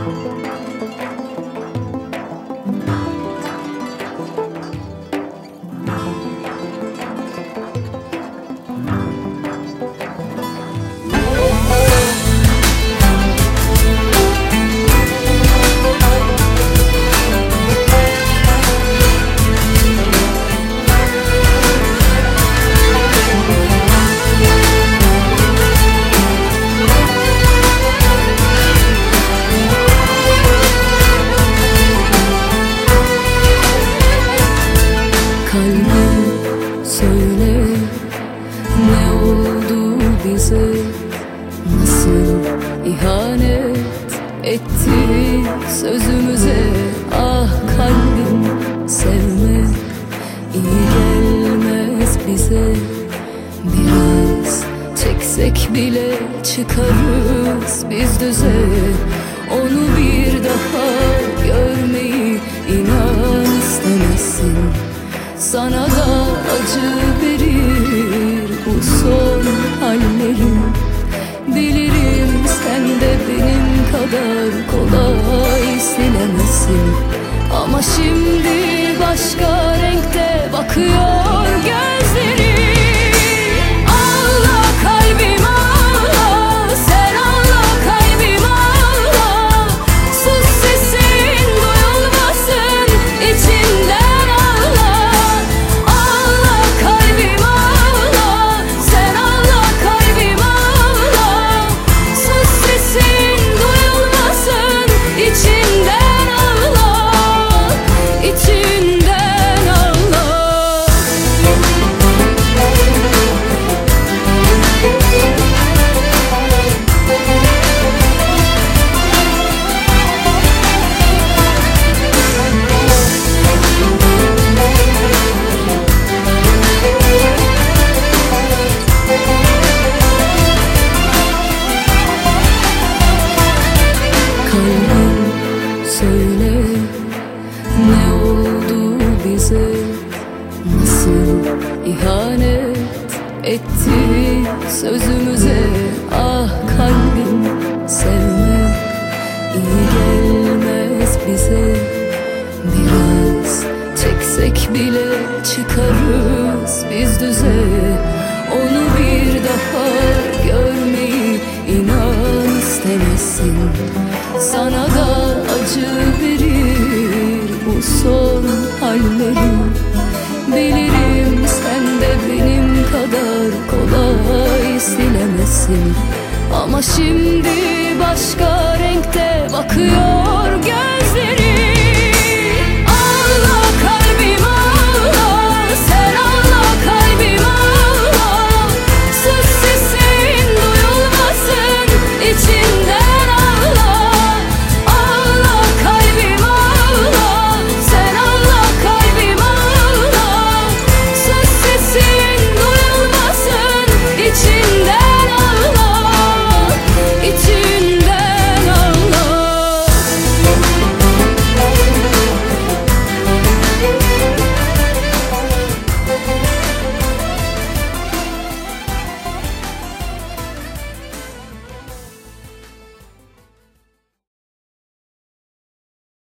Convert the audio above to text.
Kalbim ihanet etti sözümüze Ah kalbim sevme iyi gelmez bize. Biraz çeksek bile çıkarız biz düze. Onu bir daha görmeyi inan istemezsin. Sana da acı verir bu son hallerim Ama şimdi başka renkte bakıyor gözlerim Kalbim söyle ne oldu bize? Nasıl ihanet etti sözümüze? Ah kalbim sevme iyi gelmez bize. Biraz çeksek bile çıkarız biz düze hallerim Bilirim sen de benim kadar kolay silemesin. Ama şimdi başka renkte bakıyor.